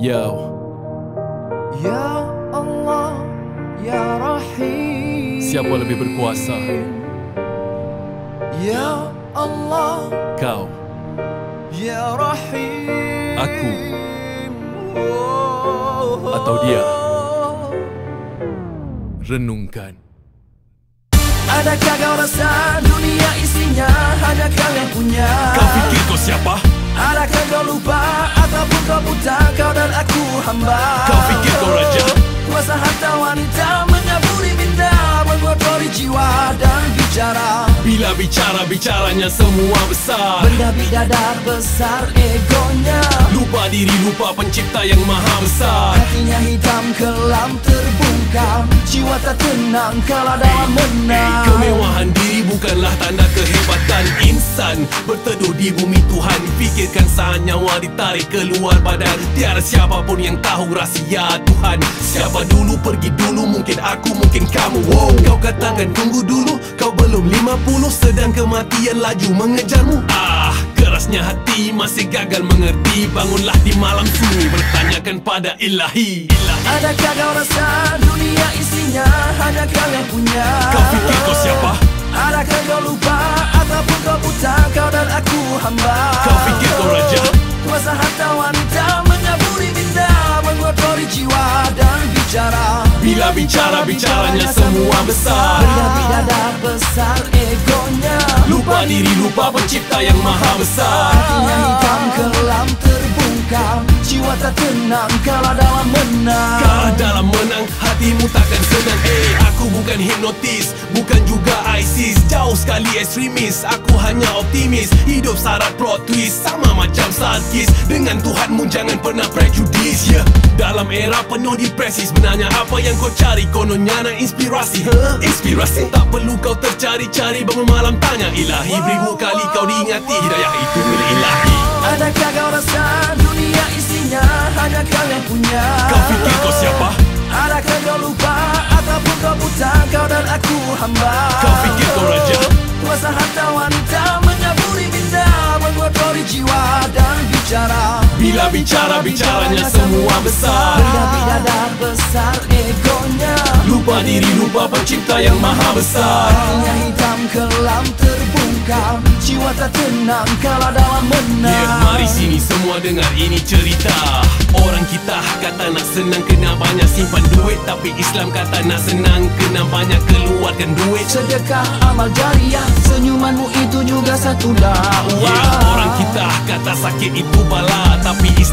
Yo. Ya Allah Ya Rahim. Siapa lebih berkuasa? Ya Allah. Kau. Ya Rahim. Aku. Atau dia? Renungkan. Adakah kau rasa dunia isinya? Hanya kau yang punya aku hamba. Kau fikir kau raja? Kuasa harta wanita menyaburi minda Mengotori jiwa dan bicara. Bila bicara, bicaranya semua besar. Benda bidadar besar egonya. Lupa diri, lupa pencipta yang maha besar. Hatinya hitam kelam terbungkam Jiwa tak tenang kala dalam menang. Kemewahan diri bukanlah tanda kehebatan. Insan Berteduh di bumi Tuhan. Fikirkan saat nyawa ditarik keluar badan. Tiada siapapun yang tahu rahsia Tuhan. Siapa dulu pergi dulu Mungkin aku mungkin kamu. Wow. Kau katakan tunggu dulu Kau belum 50 Sedang kematian laju mengejarmu. Ah Kerasnya hati masih gagal mengerti Bangunlah di malam sunyi Bertanyakan pada ilahi, ilahi. Adakah kau rasa dunia isinya hanya kau yang punya Kau fikir kau siapa? Adakah kau lupa ataupun kau buta Kau dan aku hamba Kau fikir kau raja? Kuasa harta wanita menyaburi minda Mengotori jiwa dan bicara Bila bicara, bicaranya semua besar Benda diri, lupa pencipta yang maha besar. Hatinya hitam kelam terbungkam Jiwa tak tenang kala dalam menang. Kalah dalam menang, hatimu takkan senang. Eh, aku bukan hipnotis, bukan juga ISIS. Jauh sekali ekstremis, aku hanya optimis. Hidup syarat plot twist, sama macam sarkis. Dengan Tuhanmu jangan pernah prejudis. Yeah. Dalam era penuh depresi. Sebenarnya apa yang kau cari? Kononnya nak inspirasi huh? Inspirasi. Tak perlu kau tercari-cari Bangun malam tanya. Ilahi Beribu kali kau diingati. Hidayah itu milik ilahi. Adakah kau rasa dunia isinya hanya kau yang punya? Kau fikir kau siapa? Adakah kau lupa ataupun kau buta? Kau dan aku hamba. Kau fikir kau raja? Kuasa harta wanita menyaburi minda Mengotori jiwa dan bicara Bila bicara, bicaranya semua besar. Benda bidadar besar egonya. Lupa diri, lupa pencipta yang maha besar. Hatinya hitam kelam terbungkam Jiwa tak tenang kala dalam menang. Ya, mari sini semua dengar ini cerita. Orang kita kata nak senang kena banyak simpan duit. Tapi Islam kata nak senang kena banyak keluarkan duit. Sedekah amal jariah Senyumanmu itu juga satu dakwah Ya, orang kita kata sakit itu bala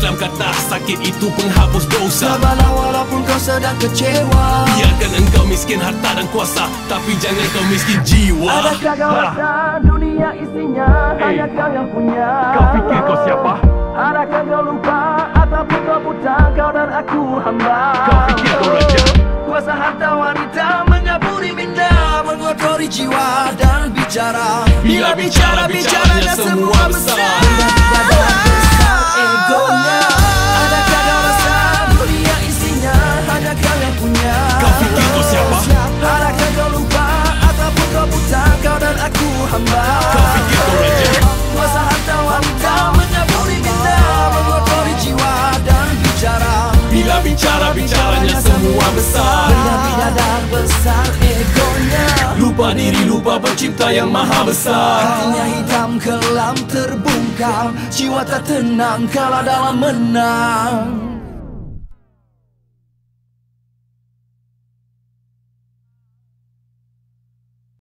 Islam kata sakit itu penghapus dosa Sabarlah walaupun kau sedang kecewa Biarkan engkau miskin harta dan kuasa Tapi jangan kau miskin jiwa Adakah kau Ha. rasa dunia isinya Hanya kau yang punya Kau fikir kau siapa? Adakah kau lupa Ataupun kau buta Kau dan aku hamba Kau fikir kau raja? Kuasa harta wanita Menyaburi minda Mengotori jiwa dan bicara Bila bicara, bicaranya semua besar. Lupa diri, lupa pencipta yang maha besar. Hatinya hitam kelam terbungkam. Jiwa tak tenang kala dalam menang